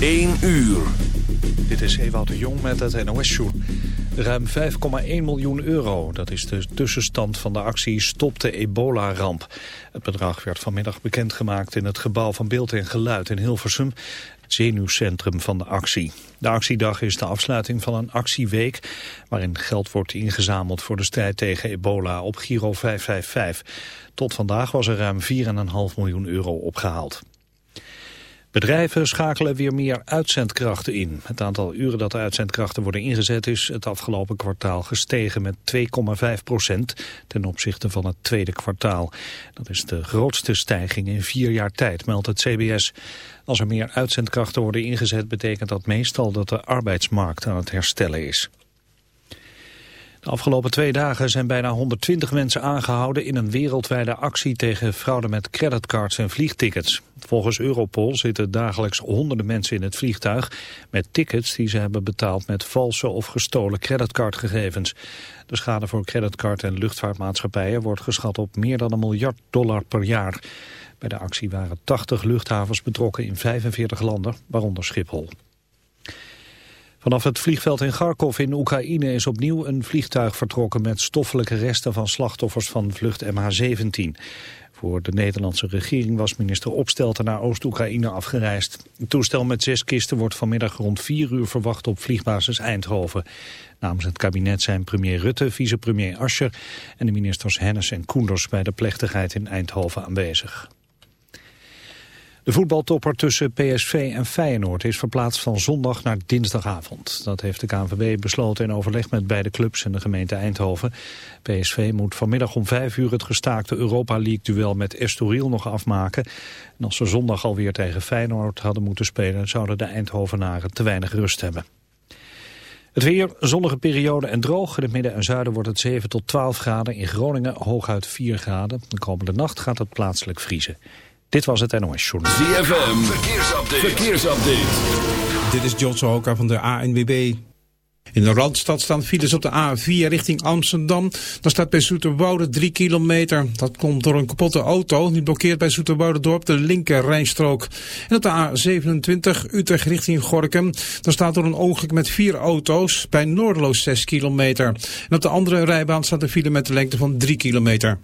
1 uur. Dit is Ewout de Jong met het NOS-jour. Ruim 5,1 miljoen euro, dat is de tussenstand van de actie Stop de ebola-ramp. Het bedrag werd vanmiddag bekendgemaakt in het gebouw van Beeld en Geluid in Hilversum, zenuwcentrum van de actie. De actiedag is de afsluiting van een actieweek waarin geld wordt ingezameld voor de strijd tegen ebola op Giro 555. Tot vandaag was er ruim 4,5 miljoen euro opgehaald. Bedrijven schakelen weer meer uitzendkrachten in. Het aantal uren dat de uitzendkrachten worden ingezet is het afgelopen kwartaal gestegen met 2,5 procent ten opzichte van het tweede kwartaal. Dat is de grootste stijging in vier jaar tijd, meldt het CBS. Als er meer uitzendkrachten worden ingezet betekent dat meestal dat de arbeidsmarkt aan het herstellen is. De afgelopen twee dagen zijn bijna 120 mensen aangehouden in een wereldwijde actie tegen fraude met creditcards en vliegtickets. Volgens Europol zitten dagelijks honderden mensen in het vliegtuig met tickets die ze hebben betaald met valse of gestolen creditcardgegevens. De schade voor creditcard- en luchtvaartmaatschappijen wordt geschat op meer dan een miljard dollar per jaar. Bij de actie waren 80 luchthavens betrokken in 45 landen, waaronder Schiphol. Vanaf het vliegveld in Kharkov in Oekraïne is opnieuw een vliegtuig vertrokken met stoffelijke resten van slachtoffers van vlucht MH17. Voor de Nederlandse regering was minister Opstelten naar Oost-Oekraïne afgereisd. Het toestel met zes kisten wordt vanmiddag rond vier uur verwacht op vliegbasis Eindhoven. Namens het kabinet zijn premier Rutte, vicepremier Ascher en de ministers Hennis en Koenders bij de plechtigheid in Eindhoven aanwezig. De voetbaltopper tussen PSV en Feyenoord is verplaatst van zondag naar dinsdagavond. Dat heeft de KNVB besloten in overleg met beide clubs en de gemeente Eindhoven. PSV moet vanmiddag om vijf uur het gestaakte Europa League-duel met Estoril nog afmaken. En als ze zondag alweer tegen Feyenoord hadden moeten spelen... zouden de Eindhovenaren te weinig rust hebben. Het weer, zonnige periode en droog. In het midden en zuiden wordt het 7 tot 12 graden. In Groningen hooguit 4 graden. De komende nacht gaat het plaatselijk vriezen. Dit was het NOS Journal. ZFM, verkeersupdate. verkeersupdate. Dit is John Sohoka van de ANWB. In de Randstad staan files op de A4 richting Amsterdam. Dan staat bij Zoeterwoude 3 kilometer. Dat komt door een kapotte auto. Die blokkeert bij Dorp de linker rijstrook. En op de A27 Utrecht richting Gorkum. Dan staat door een ongeluk met vier auto's bij Noordeloos 6 kilometer. En op de andere rijbaan staat een file met de lengte van 3 kilometer.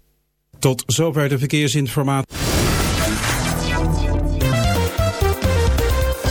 Tot zover de verkeersinformatie.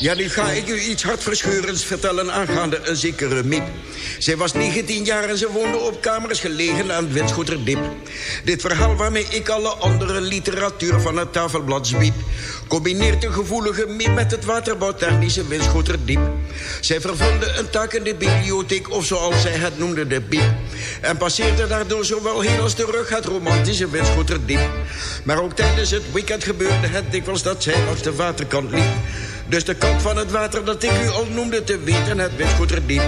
Ja, nu ga ik u iets hartverscheurends vertellen aangaande een zekere Miep. Zij was 19 jaar en ze woonde op kamers gelegen aan het Winschoeterdip. Dit verhaal waarmee ik alle andere literatuur van het tafelblad zwiep... combineert de gevoelige Miep met het waterbouwtechnische Winschoeterdiep. Zij vervulde een taak in de bibliotheek, of zoals zij het noemde, de biep. En passeerde daardoor zowel heel als terug het romantische Winschoeterdiep. Maar ook tijdens het weekend gebeurde het dikwijls dat zij langs de waterkant liep. Dus de kant van het water dat ik u al noemde te weten, het Winschoeterdiep.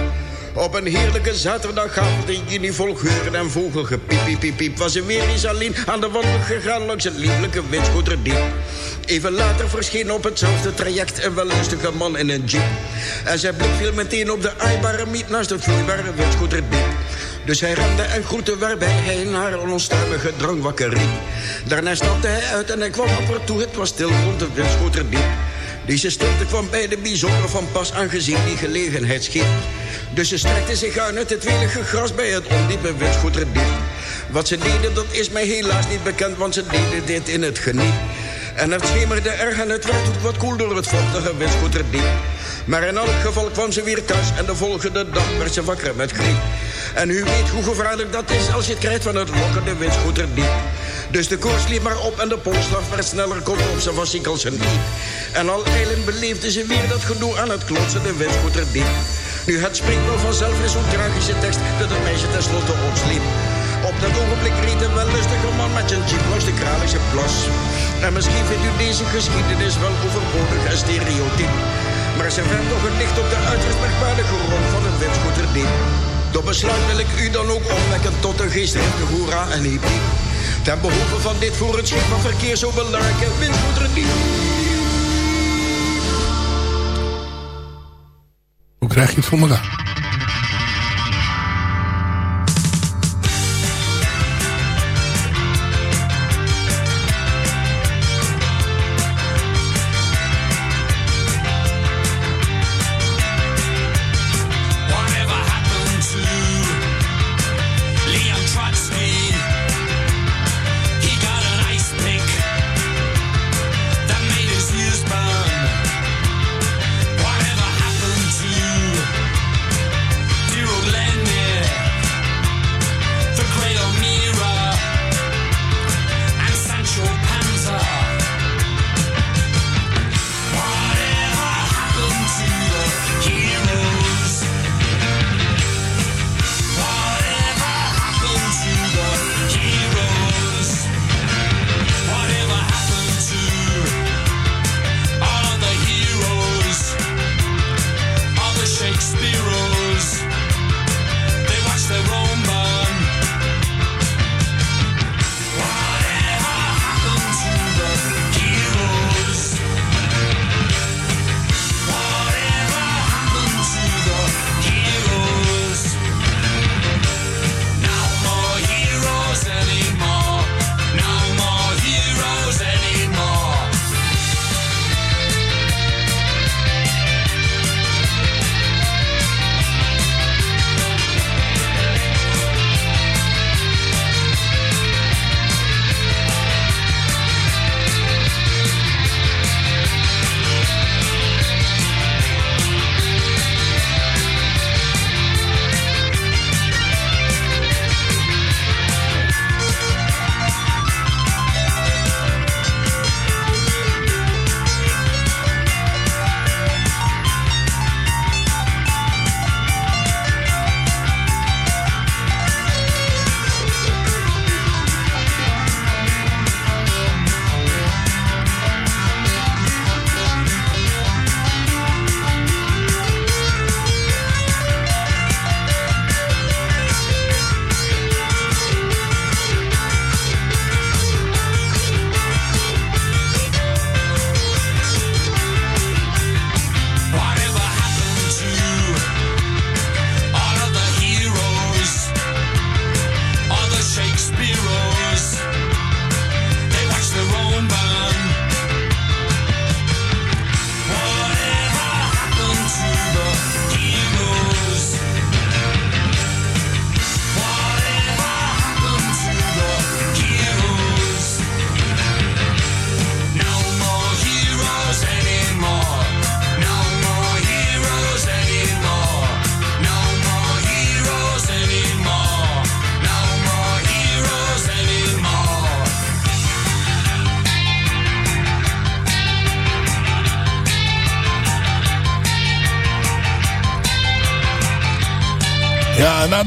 Op een heerlijke zaterdagavond in juni vol geuren en vogelgepiep, piep, piep, piep, was ze weer eens alleen aan de wandel gegaan langs het lieflijke Winschoeterdiep. Even later verscheen op hetzelfde traject een wellustige man in een jeep. En zijn blik viel meteen op de aaibare miet naast het vloeibare Winschoeterdiep. Dus hij rende en groette waarbij hij naar een onstuimige drang wakker riep. Daarna stapte hij uit en hij kwam op haar toe, het was stil rond de Winschoeterdiep. Deze stilte kwam bij de bijzonder van pas aangezien die gelegenheid schiet. Dus ze strekte zich uit uit het welige gras bij het ondiepe Winschoeterdiep. Wat ze deden, dat is mij helaas niet bekend, want ze deden dit in het geniet. En het schemerde erg en het werd ook wat koel door het vochtige Winschoeterdiep. Maar in elk geval kwam ze weer thuis en de volgende dag werd ze wakker met griep. En u weet hoe gevaarlijk dat is als je het krijgt van het lokkende Winschoeterdiep. Dus de koers liep maar op en de polsslag werd sneller kon op ze was als een diep. En al eilend beleefde ze weer dat gedoe aan het klotsende Winschoeterdiep. Nu het spreekt wel vanzelf in zo'n tragische tekst dat het meisje tenslotte opsliep. Op dat ogenblik reed een wellustige man met zijn jeep langs de Kralische plas. En misschien vindt u deze geschiedenis wel overbodig en stereotyp. Maar ze vergt toch een licht op de uiterst merkwaardige rol van een Winschoeterdiep. Door besluit wil ik u dan ook opwekken tot een geestelijke hoera en hiep. Ten behoeve van dit voor het schip van verkeer zo belangrijke Winschoeterdiep. Hoe krijg je het voor elkaar?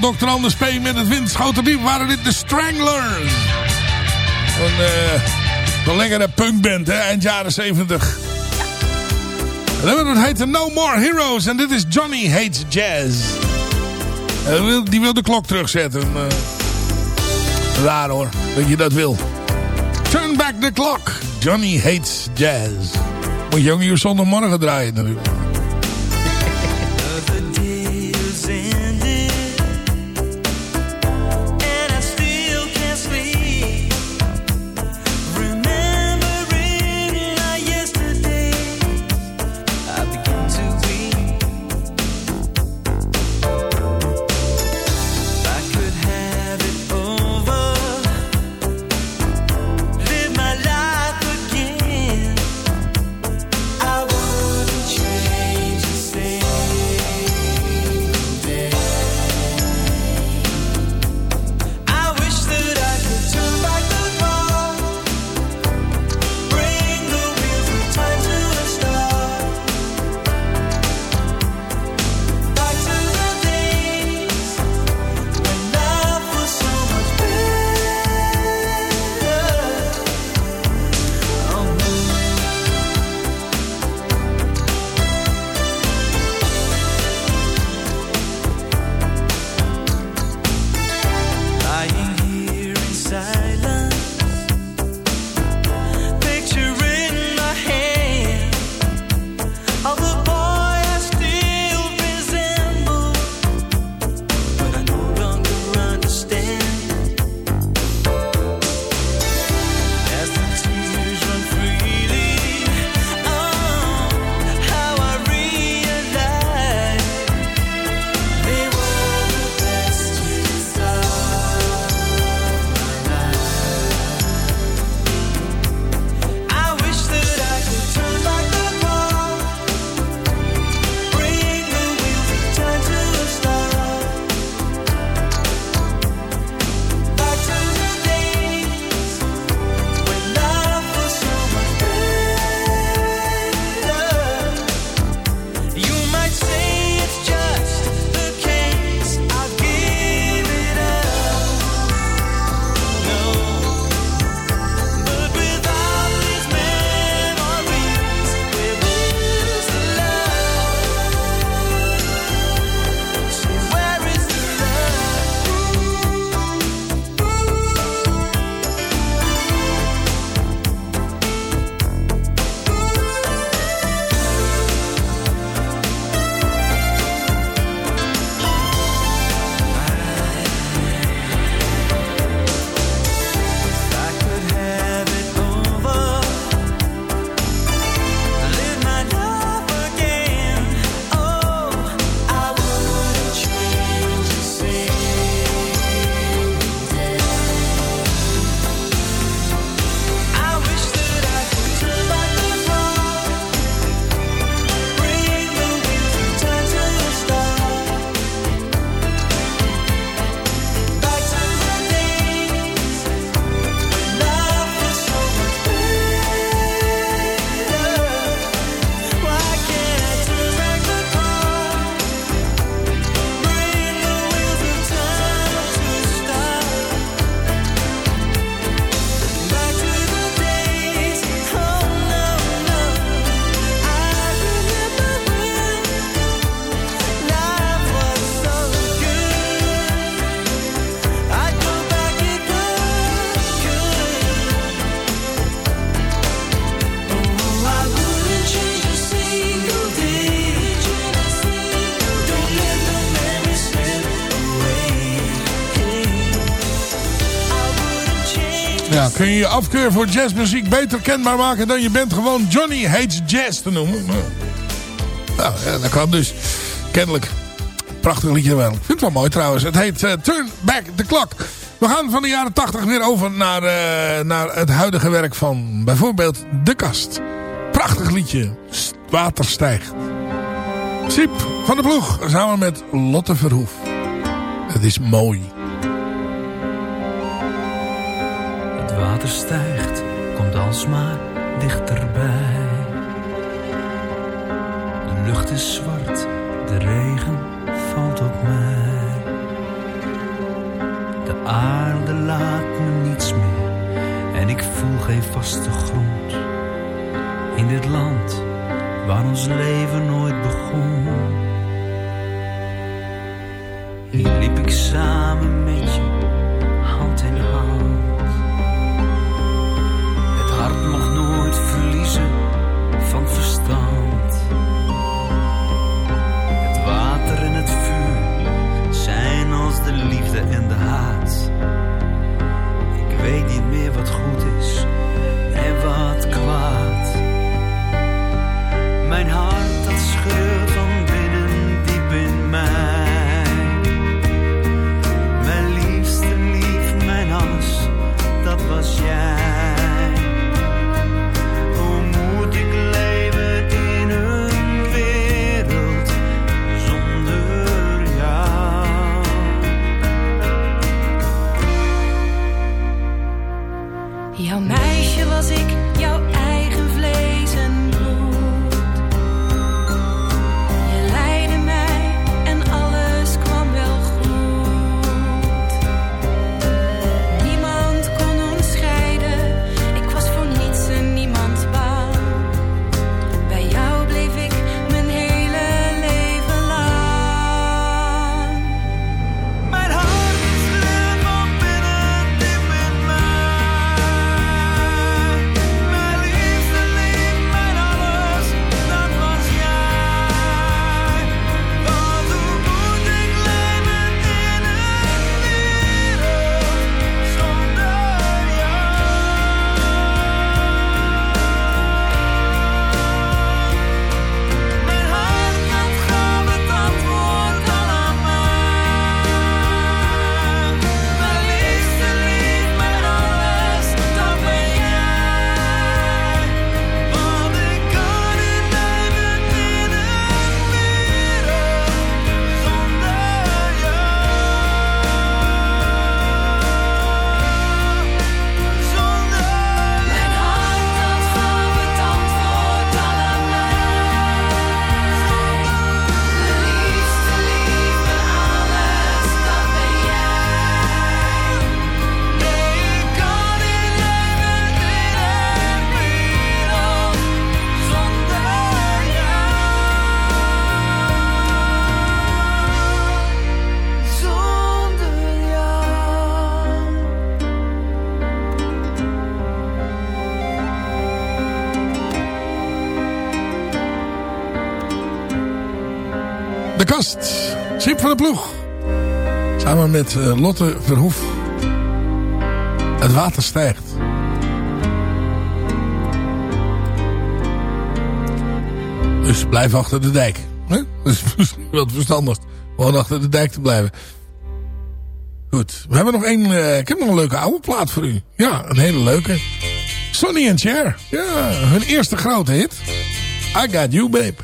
Na Dr. Anders P. met het Windschoterdiep waren dit de Stranglers. Een, eh een lekkere punkband, hè, eind jaren 70. En dat heette No More Heroes. En dit is Johnny Hates Jazz. Die wil de klok terugzetten. Eh, raar hoor, dat je dat wil. Turn back the clock. Johnny Hates Jazz. Moet je ook hier zondagmorgen draaien natuurlijk. Afkeur voor jazzmuziek beter kenbaar maken dan je bent gewoon Johnny Hates Jazz te noemen? Nou, ja, dat kan dus. Kennelijk. Prachtig liedje wel. Ik vind het wel mooi trouwens. Het heet eh, Turn Back the Clock. We gaan van de jaren 80 weer over naar, eh, naar het huidige werk van bijvoorbeeld De Kast. Prachtig liedje. Water stijgt. Siep van de ploeg samen met Lotte Verhoef. Het is mooi. Water stijgt, komt alsmaar dichterbij. De lucht is zwart, de regen valt op mij. aarde laat me niets meer en ik voel geen vaste grond. In dit land waar ons leven nooit begon. Hier liep ik samen met van de ploeg. Samen met eh, Lotte Verhoef. Het water stijgt. Dus blijf achter de dijk. Hè? Dat is misschien wat verstandig. Gewoon achter de dijk te blijven. Goed. We hebben nog één... eh, ik heb nog een leuke oude plaat voor u. Ja, een hele leuke. Sonny and Cher. Ja, hun eerste grote hit. I Got You Babe.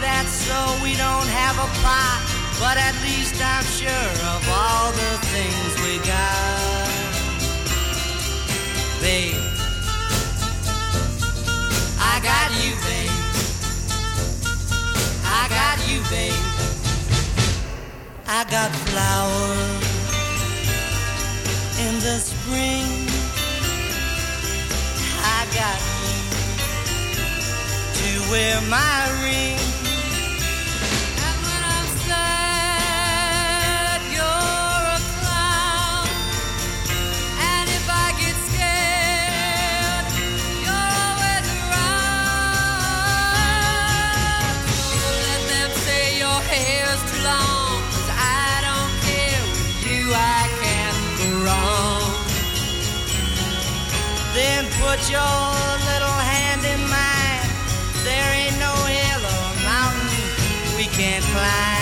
That's so we don't have a plot, but at least I'm sure of all the things we got. Babe, I got you, babe. I got you, babe. I got flowers in the spring. I got you to wear my ring. put your little hand in mine, there ain't no hill or mountain we can't climb.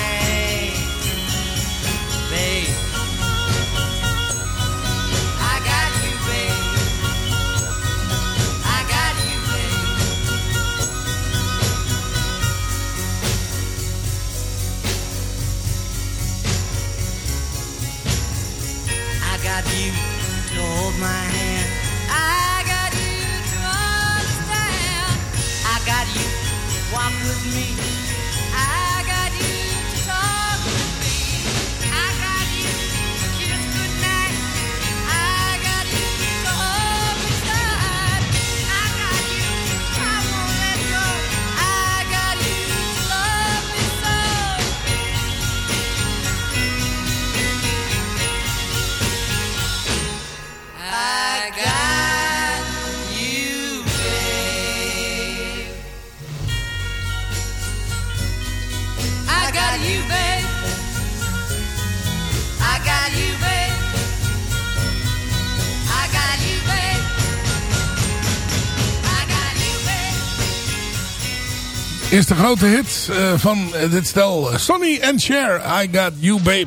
is de grote hit eh, van eh, dit stel. Sonny and Cher, I Got You Babe.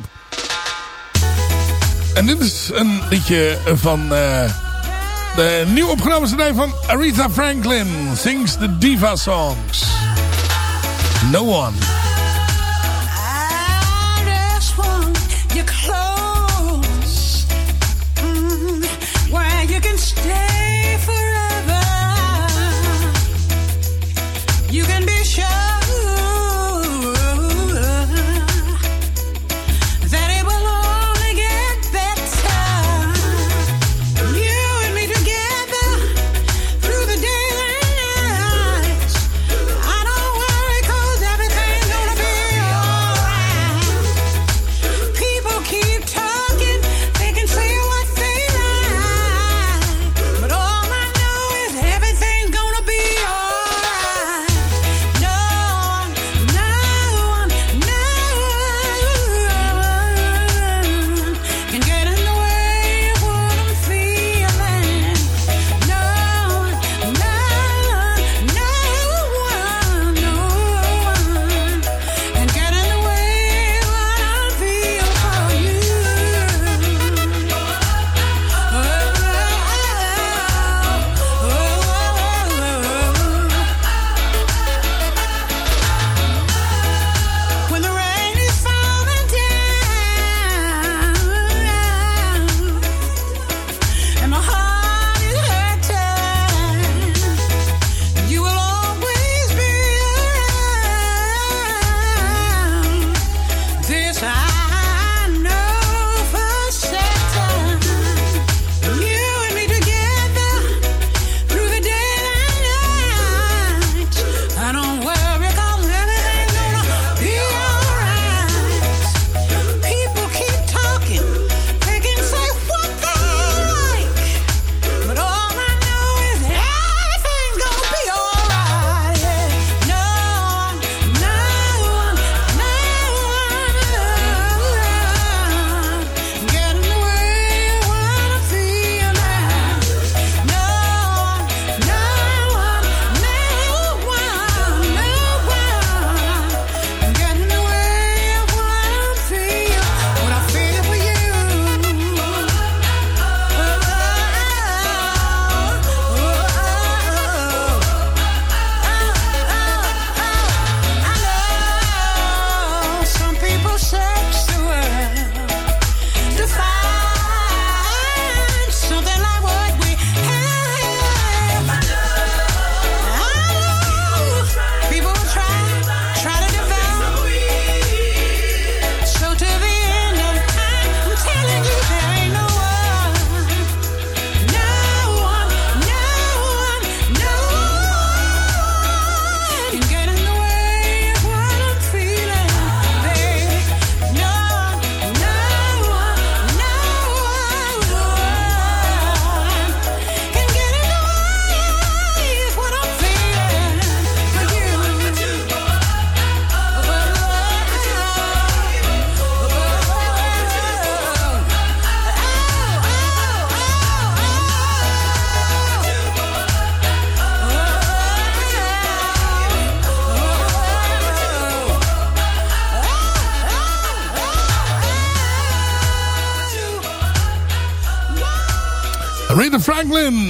En dit is een liedje van eh, de nieuw opgenomen CD van Aretha Franklin. Sings the Diva Songs. No One.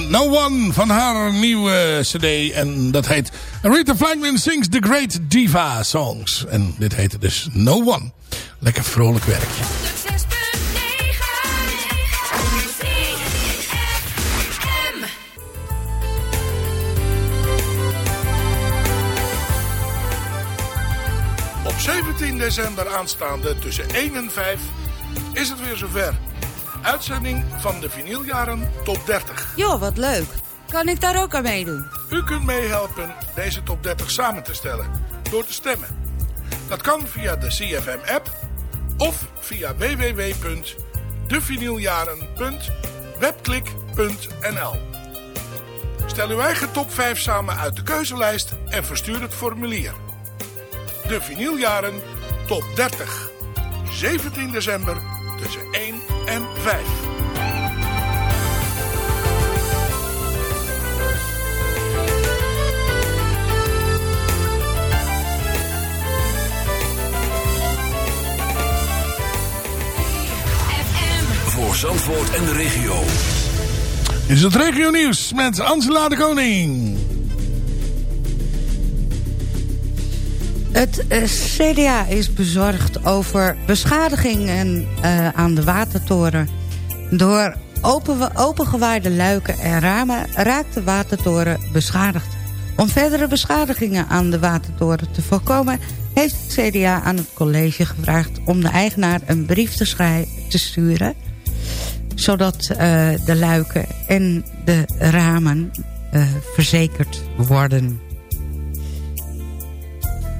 No One, van haar nieuwe cd. En dat heet Aretha Franklin Sings the Great Diva Songs. En dit heette dus No One. Lekker vrolijk werkje. Op 17 december aanstaande tussen 1 en 5 is het weer zover. Uitzending van de vinyljaren top 30. Joh, wat leuk. Kan ik daar ook aan meedoen? U kunt meehelpen deze top 30 samen te stellen door te stemmen. Dat kan via de CFM-app of via www.devinyljaren.webklik.nl Stel uw eigen top 5 samen uit de keuzelijst en verstuur het formulier. De vinyljaren top 30. 17 december tussen 1 en 5. Voor Zandvoort en de regio. Dit is het regio nieuws met Angela de Koning. Het eh, CDA is bezorgd over beschadigingen eh, aan de watertoren. Door open, opengewaaide luiken en ramen raakt de watertoren beschadigd. Om verdere beschadigingen aan de watertoren te voorkomen... heeft het CDA aan het college gevraagd om de eigenaar een brief te, te sturen... zodat eh, de luiken en de ramen verzekerd worden.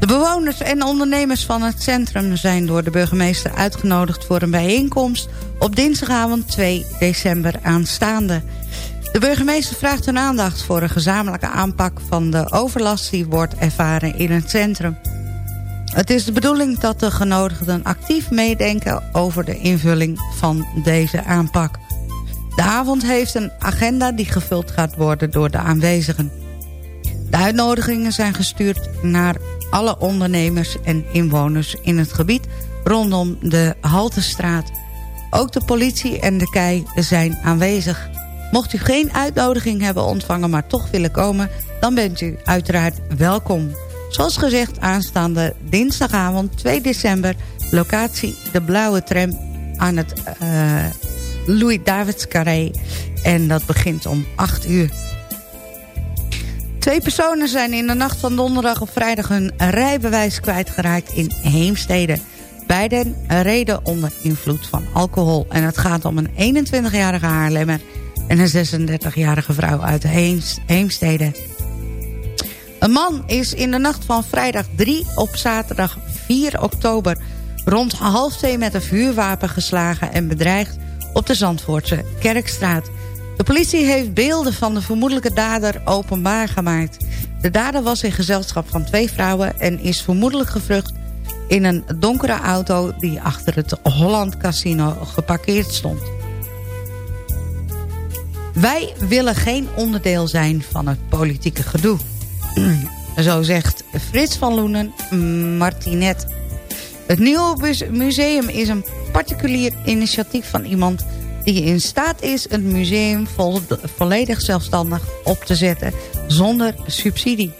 Bewoners en ondernemers van het centrum zijn door de burgemeester uitgenodigd voor een bijeenkomst op dinsdagavond 2 december aanstaande. De burgemeester vraagt hun aandacht voor een gezamenlijke aanpak van de overlast die wordt ervaren in het centrum. Het is de bedoeling dat de genodigden actief meedenken over de invulling van deze aanpak. De avond heeft een agenda die gevuld gaat worden door de aanwezigen. De uitnodigingen zijn gestuurd naar alle ondernemers en inwoners in het gebied rondom de Haltestraat. Ook de politie en de KEI zijn aanwezig. Mocht u geen uitnodiging hebben ontvangen, maar toch willen komen... dan bent u uiteraard welkom. Zoals gezegd, aanstaande dinsdagavond 2 december... locatie De Blauwe Tram aan het uh, Louis-Davids Carré. En dat begint om 8 uur. Twee personen zijn in de nacht van donderdag op vrijdag hun rijbewijs kwijtgeraakt in Heemstede. Beiden reden onder invloed van alcohol. En het gaat om een 21-jarige Haarlemmer en een 36-jarige vrouw uit Heems- Heemstede. Een man is in de nacht van vrijdag 3 op zaterdag 4 oktober... rond half twee met een vuurwapen geslagen en bedreigd op de Zandvoortse Kerkstraat. De politie heeft beelden van de vermoedelijke dader openbaar gemaakt. De dader was in gezelschap van twee vrouwen... en is vermoedelijk gevlucht in een donkere auto... die achter het Holland Casino geparkeerd stond. Wij willen geen onderdeel zijn van het politieke gedoe. Zo zegt Frits van Loenen Martinet. Het nieuwe museum is een particulier initiatief van iemand die in staat is het museum vo volledig zelfstandig op te zetten zonder subsidie.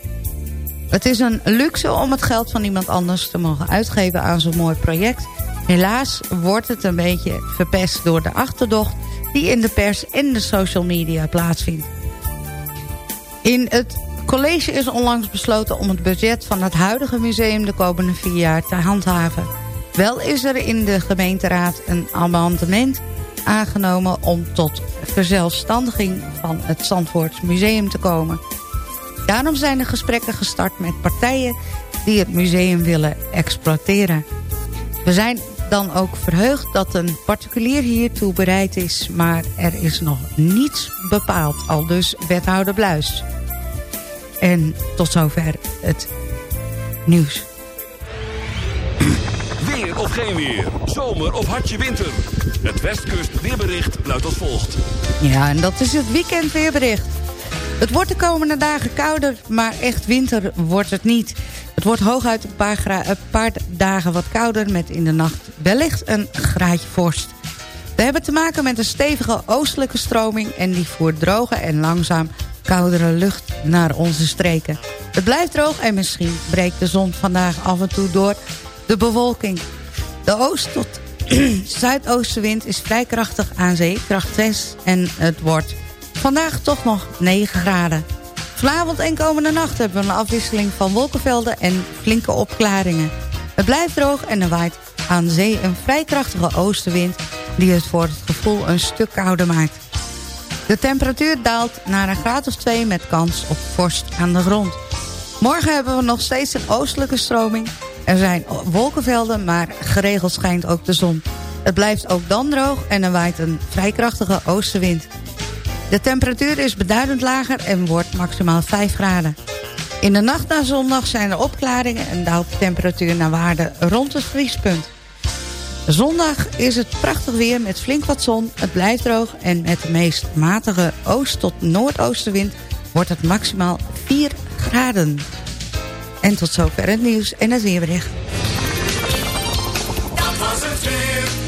Het is een luxe om het geld van iemand anders te mogen uitgeven aan zo'n mooi project. Helaas wordt het een beetje verpest door de achterdocht die in de pers en de social media plaatsvindt. In het college is onlangs besloten om het budget van het huidige museum de komende vier jaar te handhaven. Wel is er in de gemeenteraad een amendement aangenomen om tot verzelfstandiging van het Zandvoorts Museum te komen. Daarom zijn er gesprekken gestart met partijen die het museum willen exploiteren. We zijn dan ook verheugd dat een particulier hiertoe bereid is... maar er is nog niets bepaald, al dus wethouder Bluis. En tot zover het nieuws. Geen weer. Zomer of hartje winter. Het Westkust weerbericht luidt als volgt. Ja, en dat is het weekendweerbericht. Het wordt de komende dagen kouder, maar echt winter wordt het niet. Het wordt hooguit een paar, een paar dagen wat kouder... met in de nacht wellicht een graadje vorst. We hebben te maken met een stevige oostelijke stroming... en die voert droge en langzaam koudere lucht naar onze streken. Het blijft droog en misschien breekt de zon vandaag af en toe door de bewolking. De oost- tot zuidoostenwind is vrij krachtig aan zee, kracht 6... en het wordt vandaag toch nog 9 graden. Vanavond en komende nacht hebben we een afwisseling van wolkenvelden en flinke opklaringen. Het blijft droog en er waait aan zee een vrij krachtige oostenwind... die het voor het gevoel een stuk kouder maakt. De temperatuur daalt naar een graad of 2 met kans op vorst aan de grond. Morgen hebben we nog steeds een oostelijke stroming. Er zijn wolkenvelden, maar geregeld schijnt ook de zon. Het blijft ook dan droog en er waait een vrij krachtige oostenwind. De temperatuur is beduidend lager en wordt maximaal 5 graden. In de nacht naar zondag zijn er opklaringen en daalt de temperatuur naar waarde rond het vriespunt. Zondag is het prachtig weer met flink wat zon. Het blijft droog en met de meest matige oost- tot noordoostenwind wordt het maximaal 4 graden. En tot zover het nieuws en het weerbericht. Dat was het weer.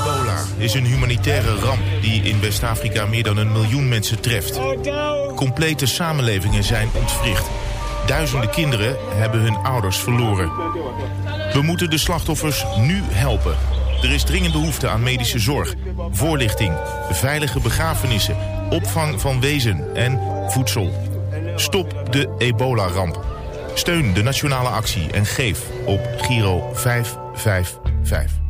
Ebola is een humanitaire ramp die in West-Afrika meer dan een miljoen mensen treft. Complete samenlevingen zijn ontwricht. Duizenden kinderen hebben hun ouders verloren. We moeten de slachtoffers nu helpen. Er is dringend behoefte aan medische zorg, voorlichting, veilige begrafenissen, opvang van wezen en voedsel. Stop de ebola-ramp. Steun de nationale actie en geef op Giro 555.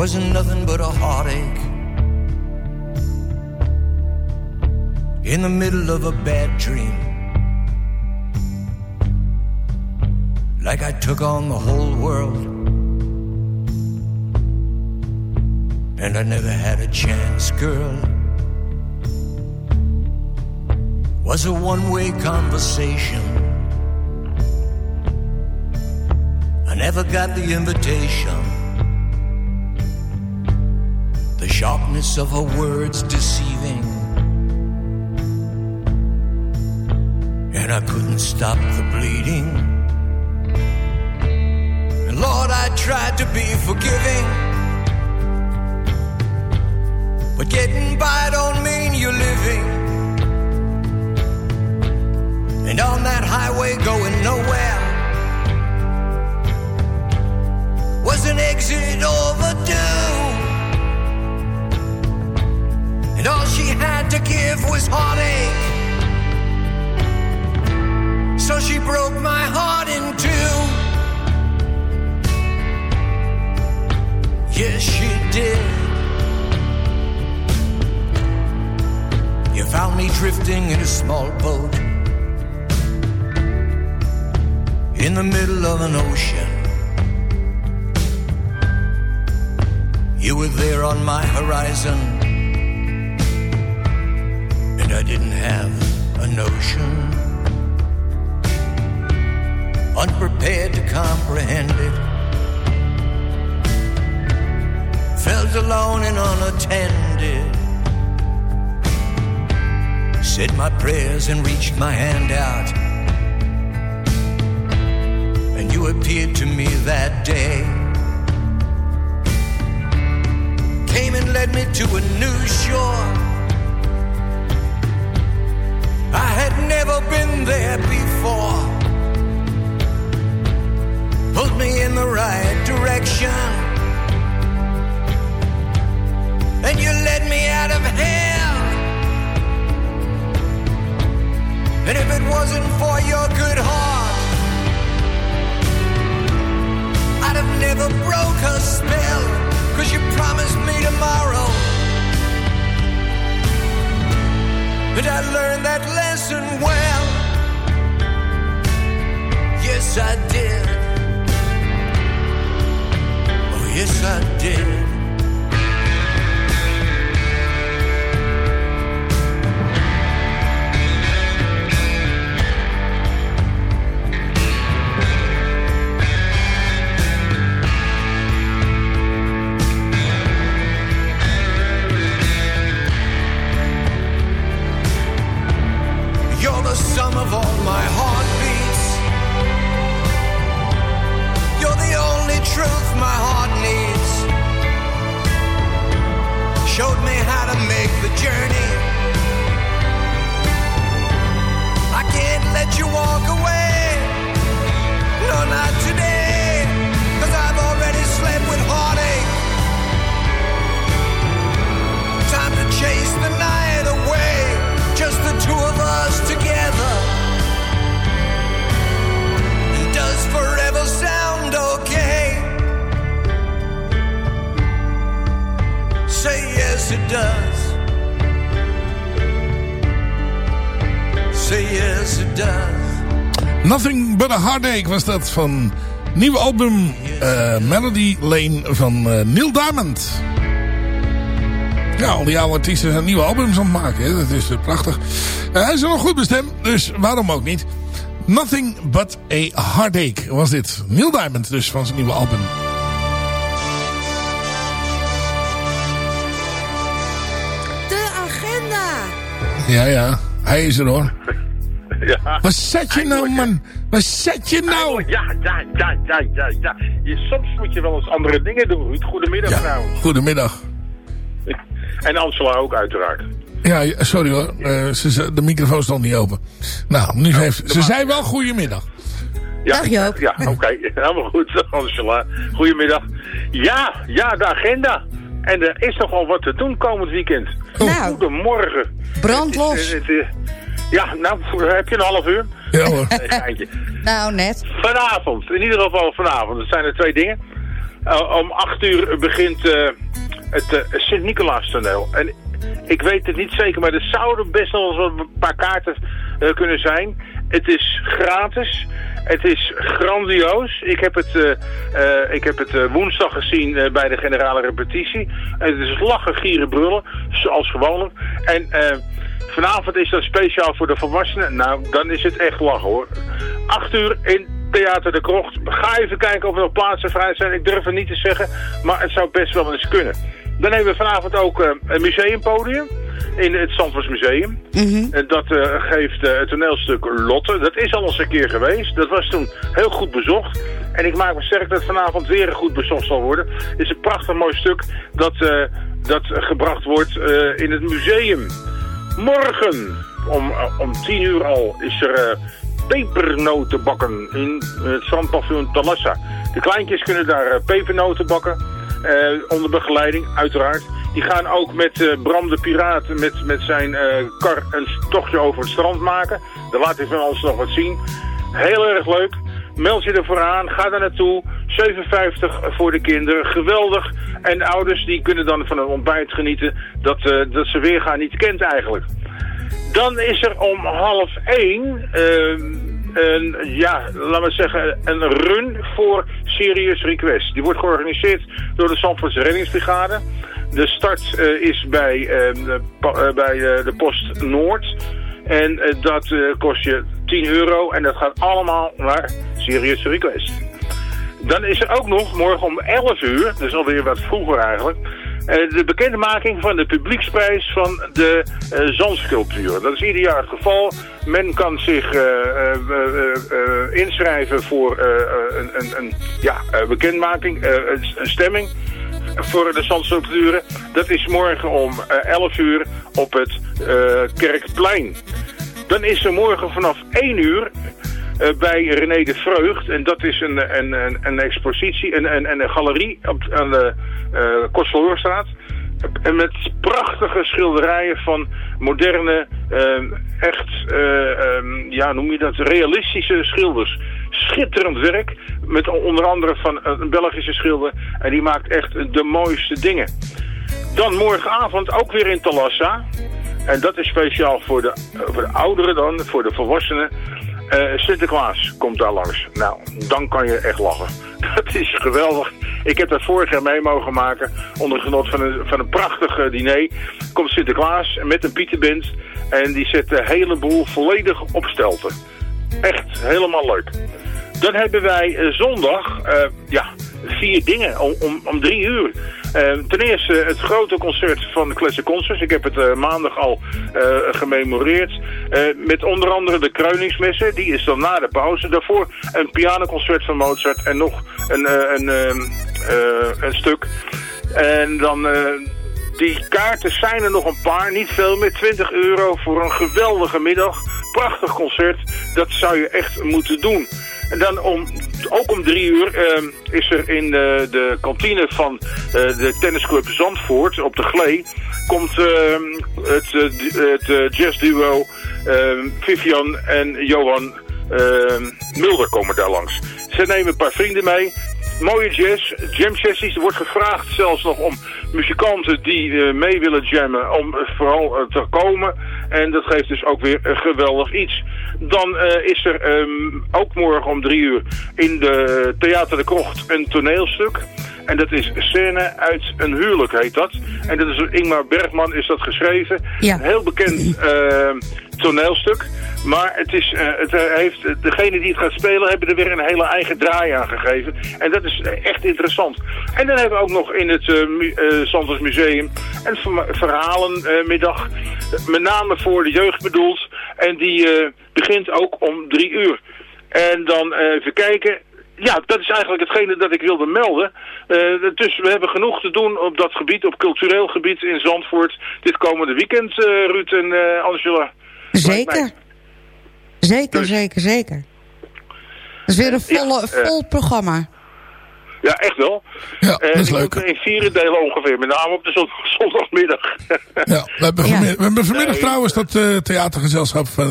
Wasn't nothing but a heartache in the middle of a bad dream. Like I took on the whole world and I never had a chance, girl. Was a one way conversation. I never got the invitation. The sharpness of her words deceiving. And I couldn't stop the bleeding. And Lord, I tried to be forgiving. But getting by don't mean you're living. And on that highway going nowhere was an exit overdue. And all she had to give was heartache. So she broke my heart in two. Yes, she did. You found me drifting in a small boat in the middle of an ocean. You were there on my horizon, I didn't have a notion. Unprepared to comprehend it. Felt alone and unattended. Said my prayers and reached my hand out. And you appeared to me that day. Came and led me to a new shore. I had never been there before. Pulled me in the right direction. And you led me out of hell. And if it wasn't for your good heart, I'd have never broke her spell. Cause you promised me tomorrow. And I learned that lesson well. Yes, I did. Oh, yes, I did. Was dat van nieuwe album eh, Melody Lane van eh, Neil Diamond. Ja, al die oude artiesten zijn nieuwe albums aan het maken. Hè? Dat is eh, prachtig. Hij is er nog goed bestemd, dus waarom ook niet. Nothing But a Heartache was dit. Neil Diamond dus van zijn nieuwe album. De agenda. Ja, ja. Hij is er hoor. Ja. Wat zet je nou, man? Wat zet je nou? Ja, ja, ja, ja, ja, ja. Je, soms moet je wel eens andere dingen doen, Ruud. Goedemiddag, trouwens. Goedemiddag. En Angela ook, uiteraard. Ja, sorry hoor. Eh, ze, ze- de microfoon stond niet open. Nou, nu heeft, ze zei wel goedemiddag. Ja, Dag, Joop. Ja, oké. Helemaal goed, Angela. Goedemiddag. Ja, ja, de agenda. En er is nogal wat te doen komend weekend. Nou. Goedemorgen. Brand los. Het ja, nou, heb je een half uur? Ja hoor. Nou, net. Vanavond, in ieder geval vanavond. Dat zijn er twee dingen. Uh, om acht uur begint eh, het uh, Sint-Nicolaas toneel. En ik weet het niet zeker, maar er zouden best nog wel een paar kaarten eh, kunnen zijn. Het is gratis. Het is grandioos. Ik heb het, eh, eh, ik heb het eh, woensdag gezien bij de generale repetitie. Het is lachen, gieren, brullen, zoals gewoonlijk. En vanavond is dat speciaal voor de volwassenen. Nou, dan is het echt lachen hoor. Acht uur in Theater de Krocht. Ga even kijken of er nog plaatsen vrij zijn. Ik durf het niet te zeggen, maar het zou best wel eens kunnen. Dan hebben we vanavond ook een museumpodium in het Zandvoors Museum. En dat eh, geeft eh, het toneelstuk Lotte. Dat is al eens een keer geweest. Dat was toen heel goed bezocht. En ik maak me sterk dat het vanavond weer goed bezocht zal worden. Het is een prachtig mooi stuk dat, eh, dat gebracht wordt in het museum. Morgen om, om tien uur al is er pepernoten bakken in het strandpaviljoen Talassa. De kleintjes kunnen daar pepernoten bakken. Eh, onder begeleiding, uiteraard. Die gaan ook met eh, Bram de Piraat met, met zijn eh, kar een tochtje over het strand maken. Daar laat hij van alles nog wat zien. Heel erg leuk. Meld je ervoor aan, ga daar naartoe. 57 voor de kinderen, geweldig. En de ouders die kunnen dan van een ontbijt genieten dat, eh, dat ze weer gaan niet kent eigenlijk. Dan is er om half één, ehm, een, ja, laten we zeggen, een run voor Serious Request. Die wordt georganiseerd door de Zandvoortse Reddingsbrigade. De start eh, is bij, ehm, de, eh, bij eh, de Post Noord. En eh, dat eh, kost je 10 euro en dat gaat allemaal naar Serious Request. Dan is er ook nog morgen om 11 uur, dus alweer wat vroeger eigenlijk, eh, de bekendmaking van de publieksprijs van de eh zandsculpturen. Dat is ieder jaar het geval. Men kan zich eh, eh, eh, eh, inschrijven voor eh, eh, een, een, een ja, eh, bekendmaking, eh, een, een stemming voor de zandsculpturen. Dat is morgen om eh, 11 uur op het eh, Kerkplein. Dan is er morgen vanaf 1 uur eh, bij René de Vreugd. En dat is een, een, een, een expositie, een, een, een galerie op, aan de uh. En met prachtige schilderijen van moderne, eh, echt, eh, ehm, ja, noem je dat, realistische schilders. Schitterend werk, met onder andere van een Belgische schilder. En die maakt echt de mooiste dingen. Dan morgenavond ook weer in Talassa. En dat is speciaal voor de, voor de ouderen dan, voor de volwassenen. Eh, Sinterklaas komt daar langs. Nou, dan kan je echt lachen. Dat is geweldig. Ik heb dat vorig jaar mee mogen maken. Onder genot van een, van een prachtig eh, diner. Komt Sinterklaas met een pietenband. En die zet de hele boel volledig op stelten. Echt helemaal leuk. Dan hebben wij eh, zondag, eh, ja, vier dingen om, om, om drie uur. Eh, ten eerste het grote concert van de Classic Concerts. Ik heb het eh, maandag al eh, gememoreerd. Eh, met onder andere de Kruiningsmessen. Die is dan na de pauze. Daarvoor een pianoconcert van Mozart. En nog een, een, ehm, eh, een stuk. En dan... die kaarten zijn er nog een paar, niet veel meer. 20 euro voor een geweldige middag. Prachtig concert. Dat zou je echt moeten doen. En dan om, ook om drie uur eh, is er in de, de kantine van eh, de tennisclub Zandvoort op de Glee... komt eh, het, eh, het eh, jazzduo eh, Vivian en Johan eh, Mulder komen daar langs. Ze nemen een paar vrienden mee. mooie jazz, jam sessies. Er wordt gevraagd zelfs nog om muzikanten die eh, mee willen jammen, om eh, vooral eh, te komen. En dat geeft dus ook weer een geweldig iets. Dan eh, is er ehm, ook morgen om drie uur in de Theater de Krocht een toneelstuk. En dat is Scène uit een huwelijk heet dat. En dat is door Ingmar Bergman is dat geschreven. Ja. Een heel bekend eh, toneelstuk. Maar het is, eh, het eh, heeft, degene die het gaat spelen hebben er weer een hele eigen draai aan gegeven. En dat is eh, echt interessant. En dan hebben we ook nog in het eh, Santos Museum een ver- verhalenmiddag. met name voor de jeugd bedoeld. En die begint ook om drie uur. En dan even kijken. Ja, dat is eigenlijk hetgene dat ik wilde melden. Eh, dus we hebben genoeg te doen op dat gebied, op cultureel gebied in Zandvoort. Dit komende weekend, eh, Ruud en eh, Angela. Zeker. Zeker, zeker, zeker. Het is weer een volle, Dus- Ja, vol programma. Ja, echt wel. Ja, dat is leuk. In vier delen ongeveer, met name op de zon- zondagmiddag. Ja, we hebben, vanmiddag, we hebben vanmiddag trouwens dat theatergezelschap van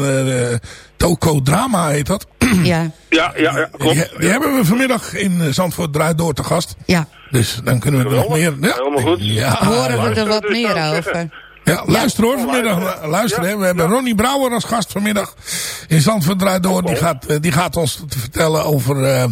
Toko Drama heet dat. Ja. Ja, ja, ja klopt. Die, die hebben we vanmiddag in eh, Zandvoort Draait Door te gast. Ja. Dus dan kunnen we er nog meer... Ja, Helemaal goed. Ja, Horen we er wat dus meer over. ja luister hoor vanmiddag. Luister, hè. we hebben Ronnie Brouwer als gast vanmiddag in Zandvoort Draait Door. Die gaat, eh, die gaat ons te vertellen over eh,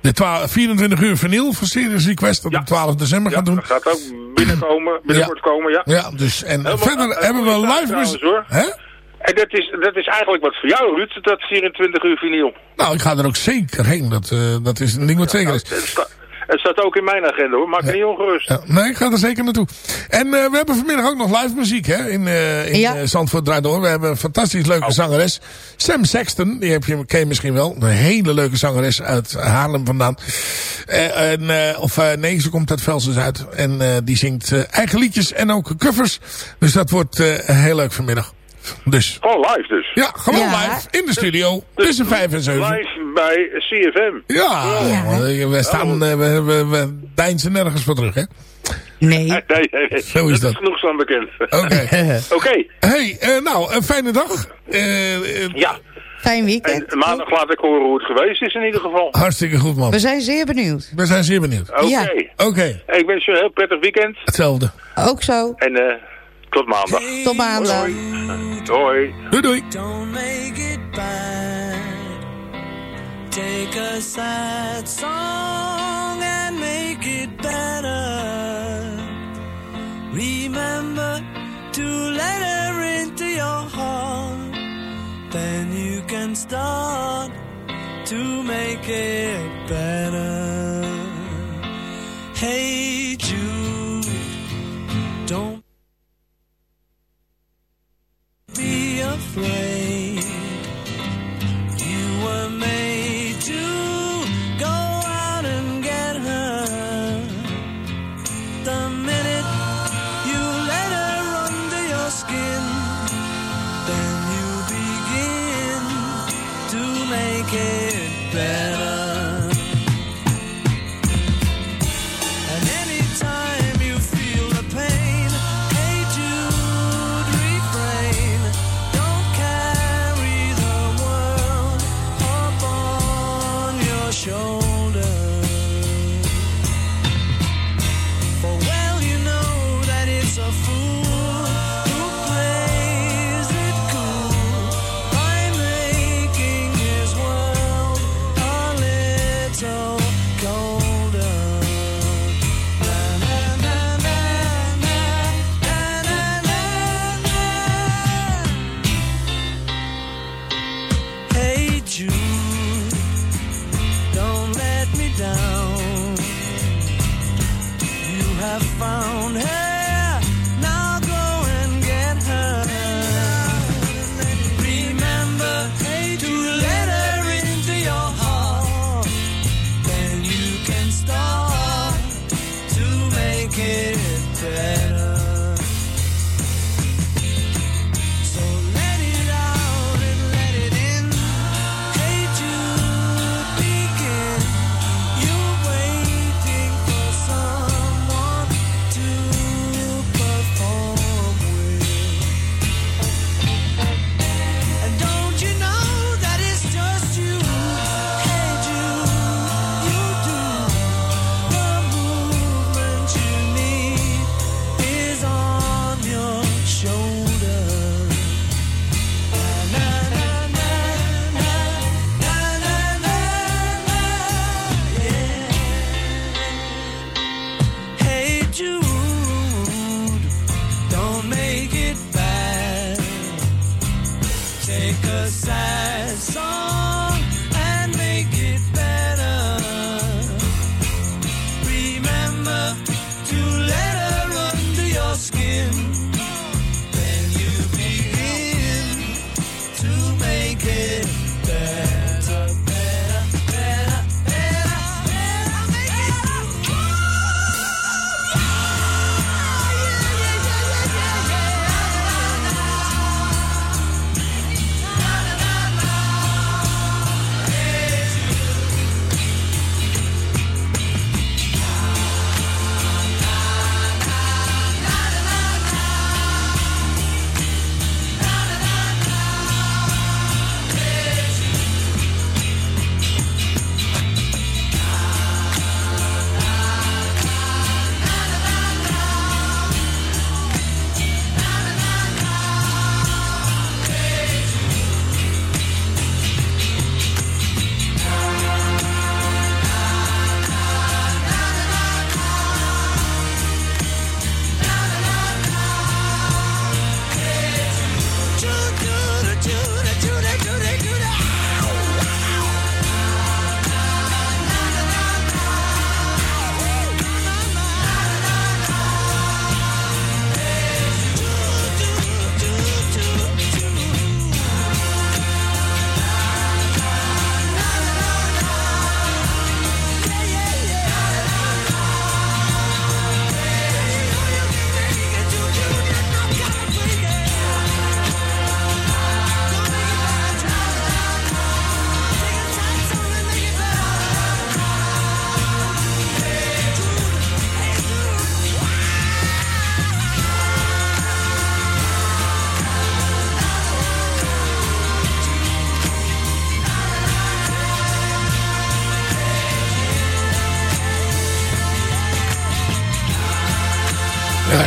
de 12 24 uur vinyl van Serious Request. Dat op 12 december gaat doen. Dat gaat ook binnenkomen, binnenkort komen, ja. Ja, dus en Helemaal- verder hebben we live trouwens, muziek. En dat is, dat is eigenlijk wat voor jou, Ruud, dat 24 uur vinyl. Nou, ik ga er ook zeker heen. Dat, eh, dat is een ding wat zeker is. Het, sta- het staat ook in mijn agenda hoor, maak je niet ongerust. Ja, nee, ik ga er zeker naartoe. En eh, we hebben vanmiddag ook nog live muziek hè, in, eh in Ja. eh, Zandvoort Draait Door. We hebben een fantastisch leuke zangeres. Sam Sexton, die heb je, ken je misschien wel. Een hele leuke zangeres uit Haarlem vandaan. En, eh, of eh, nee, ze komt uit Velsens uit. En eh, die zingt eigen liedjes en ook covers. Dus dat wordt eh, heel leuk vanmiddag. Dus. Gewoon live dus. Ja, gewoon Ja. live in de studio. Tussen vijf en zeven. Live bij CFM. Ja, eh, we staan, eh, we, we, we deinzen nergens voor terug, hè? Nee. Nee, nee, nee. Zo is dat. is genoegzaam bekend. Oké. Oké, Hey, eh, nou, een fijne dag. Eh, ja. Fijn weekend. En maandag laat ik horen hoe het geweest is in ieder geval. hartstikke goed, man. We zijn zeer benieuwd. We zijn zeer benieuwd. Oké. Ja. Oké, Ik wens je een heel prettig weekend. hetzelfde. Ook zo. En eh, tot maandag. Tot maandag. Hoi. Doei, doei. Don't make it bad. Take a sad song and make it better. Remember to let her into your heart. Then you can start to make it better. Hey Jude, afraid. You were made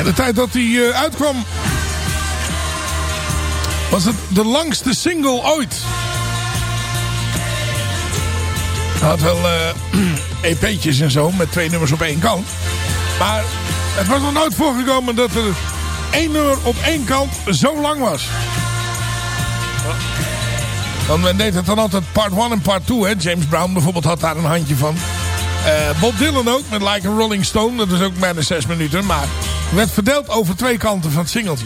De tijd dat hij eh, uitkwam... was het de langste single ooit. Hij had wel eh EP'tjes en zo met twee nummers op één kant. Maar het was nog nooit voorgekomen dat er één nummer op één kant zo lang was. Want men deed het dan altijd part 1 en part 2. Hè? James Brown bijvoorbeeld had daar een handje van. Eh, Bob Dylan ook, met Like a Rolling Stone. Dat is ook bijna zes minuten. Maar werd verdeeld over twee kanten van het singeltje.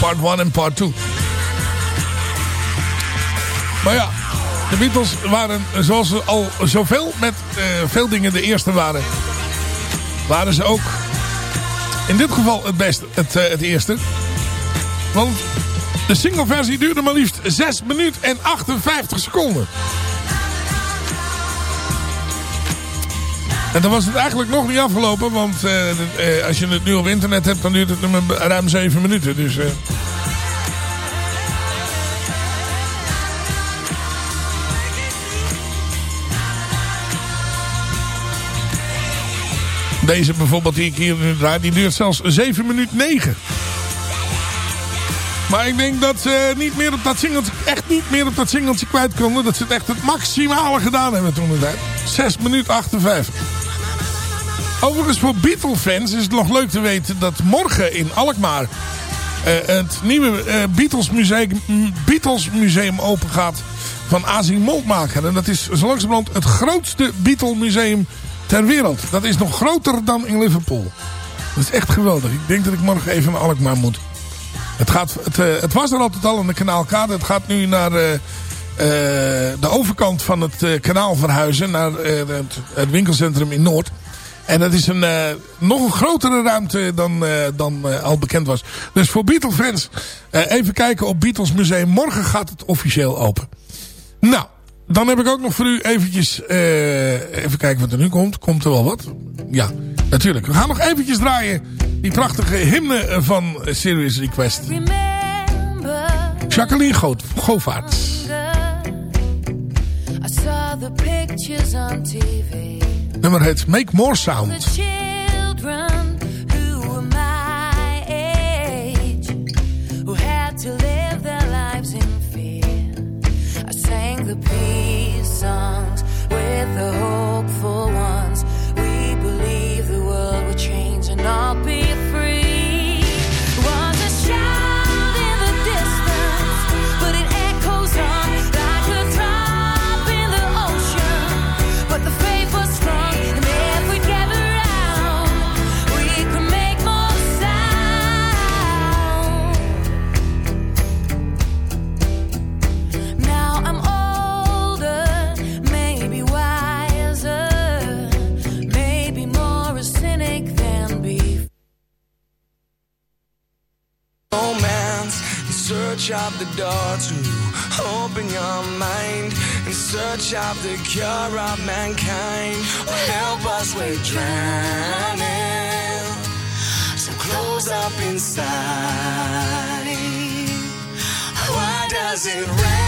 Part 1 en part 2. Maar ja, de Beatles waren, zoals ze al zoveel met eh, veel dingen de eerste waren... waren ze ook in dit geval het beste, het, eh, het eerste. Want de singleversie duurde maar liefst 6 minuten en 58 seconden. En dan was het eigenlijk nog niet afgelopen, want eh, eh, als je het nu op internet hebt, dan duurt het ruim 7 minuten. Dus, eh. Deze bijvoorbeeld die ik hier nu draai, die duurt zelfs 7 minuten 9. Maar ik denk dat ze niet meer op dat singeltje, echt niet meer op dat singeltje kwijt konden. Dat ze het echt het maximale gedaan hebben toen de tijd. 6 minuten 58. Overigens voor Beatle-fans is het nog leuk te weten dat morgen in Alkmaar eh, het nieuwe eh, Beatles, museum, Beatles Museum open gaat van Azing Moltmaker. En dat is zo langzamerhand het grootste Beatle museum ter wereld. Dat is nog groter dan in Liverpool. Dat is echt geweldig. Ik denk dat ik morgen even naar Alkmaar moet. Het, gaat, het, eh, het was er altijd al in de kanaalkade. Het gaat nu naar de overkant van het kanaal verhuizen. Naar het winkelcentrum in Noord. En dat is een, eh, nog een grotere ruimte dan, eh, dan eh, al bekend was. Dus voor Beatle-fans, eh, even kijken op Beatles Museum. Morgen gaat het officieel open. Nou, dan heb ik ook nog voor u eventjes... even kijken wat er nu komt. Komt er wel wat? Ja, natuurlijk. We gaan nog eventjes draaien. Die prachtige hymne van Serious Request. Jacqueline Goot, Govaert. I saw the pictures on TV. Nummer heet Make More Sound. The children search of the door to open your mind, in search of the cure of mankind. Oh, help us, we're drowning. So close up inside. Why does it rain,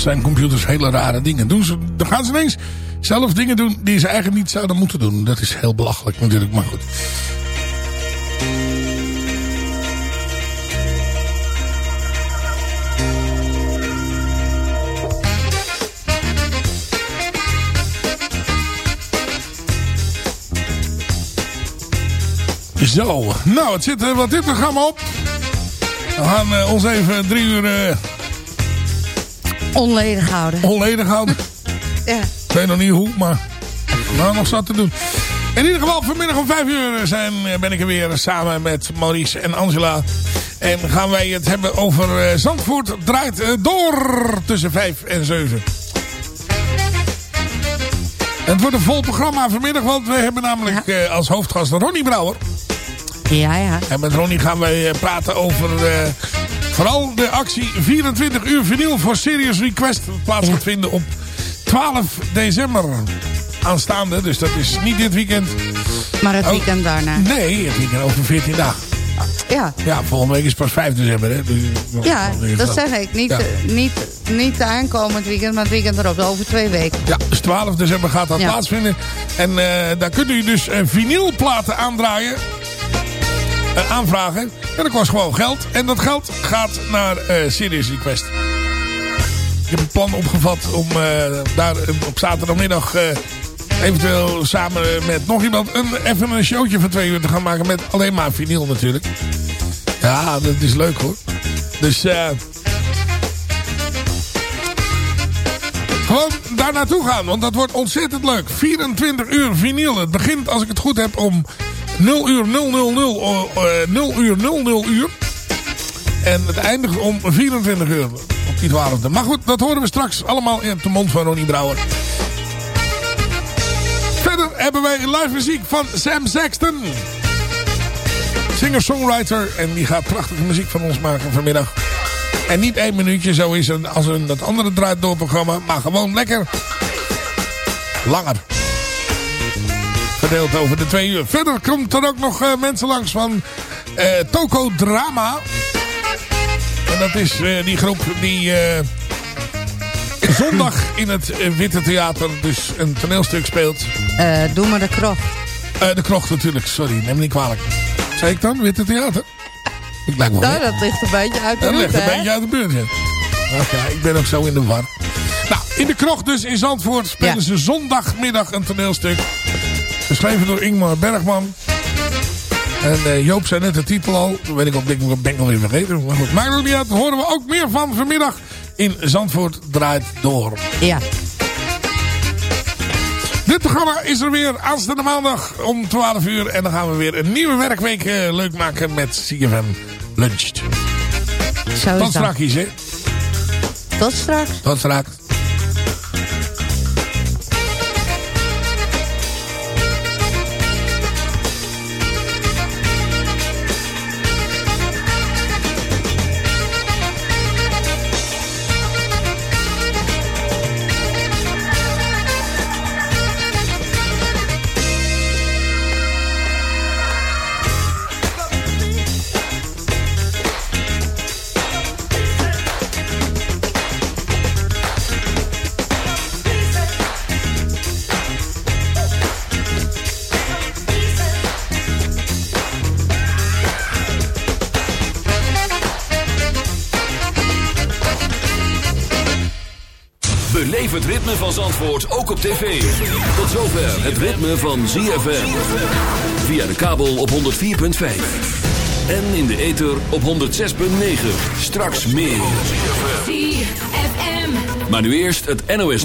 Zijn computers hele rare dingen. Doen ze, dan gaan ze ineens zelf dingen doen die ze eigenlijk niet zouden moeten doen. Dat is heel belachelijk natuurlijk, maar goed. Zo, nou het zit wat dit programma op. We gaan eh, ons even drie uur eh, Onledig houden. onledig houden. Ja. Ik weet nog niet hoe, maar nou, nog zat te doen. In ieder geval, vanmiddag om vijf uur zijn, eh, ben ik er weer samen met Maurice en Angela. En gaan wij het hebben over eh, Zandvoort draait eh, door tussen vijf en zeven. En het wordt een vol programma vanmiddag, want we hebben namelijk eh, als hoofdgast Ronnie Brouwer. Ja, ja. En met Ronnie gaan wij praten over vooral de actie 24 uur vinyl voor Serious Request. Plaats gaat vinden op 12 december aanstaande. Dus dat is niet dit weekend. Maar het Oh, weekend daarna. Nee, het weekend over 14 dagen. Ja, Ja, volgende week is pas 5 december. Hè? Dus, ja dat zeg ik. Niet, Ja. eh, niet, niet aankomend weekend, maar het weekend erop. Over twee weken. Ja, dus 12 december gaat dat Ja. plaatsvinden. En eh, daar kunt u dus een vinylplaten aandraaien. Eh, aanvragen. En dat kost gewoon geld. En dat geld gaat naar eh Serious Request. ik heb een plan opgevat om eh, daar op zaterdagmiddag... eventueel samen met nog iemand een, even een showtje van twee uur te gaan maken. Met alleen maar vinyl natuurlijk. Ja, dat is leuk hoor. Dus gewoon daar naartoe gaan. Want dat wordt ontzettend leuk. 24 uur vinyl. Het begint als ik het goed heb om 0 uur 000 eh, eh, 0 uur 00 uur. En het eindigt om 24 uur op die 12e. Maar goed, dat horen we straks allemaal in de mond van Ronnie Brouwer. Verder hebben wij live muziek van Sam Sexton. Singer-songwriter. En die gaat prachtige muziek van ons maken vanmiddag. En niet één minuutje, zo is als een dat andere draait door programma. Maar gewoon lekker langer. Over de twee uur. Verder komt er ook nog eh, mensen langs van eh Toko Drama. En dat is eh, die groep die zondag in het Witte Theater dus een toneelstuk speelt. Doe maar de krocht. De krocht natuurlijk, sorry, neem me niet kwalijk. Zei ik dan, Witte Theater? Ik lijkt wel. Nou, dat ligt een beetje uit de Dat buurt, ligt een hè? beetje uit de buurt, ja. Ja, ik ben ook zo in de war. Nou, in de krocht dus in Zandvoort spelen ze zondagmiddag een toneelstuk. Geschreven door Ingmar Bergman. En eh, Joop zei net de titel al. Toen weet ik op dit moment ben ik alweer vergeten. Maar goed, maakt ook niet uit. Daar horen we ook meer van vanmiddag in Zandvoort draait door. Ja. Dit programma is er weer aanstaande maandag om 12 uur. En dan gaan we weer een nieuwe werkweek eh, leuk maken met CFM Lunch. Zo Tot dat. straks, hè. Tot straks. Tot straks. Van Zandvoort ook op tv. Tot zover het ritme van ZFM. Via de kabel op 104.5. En in de ether op 106.9. Straks meer. Maar nu eerst het NOS.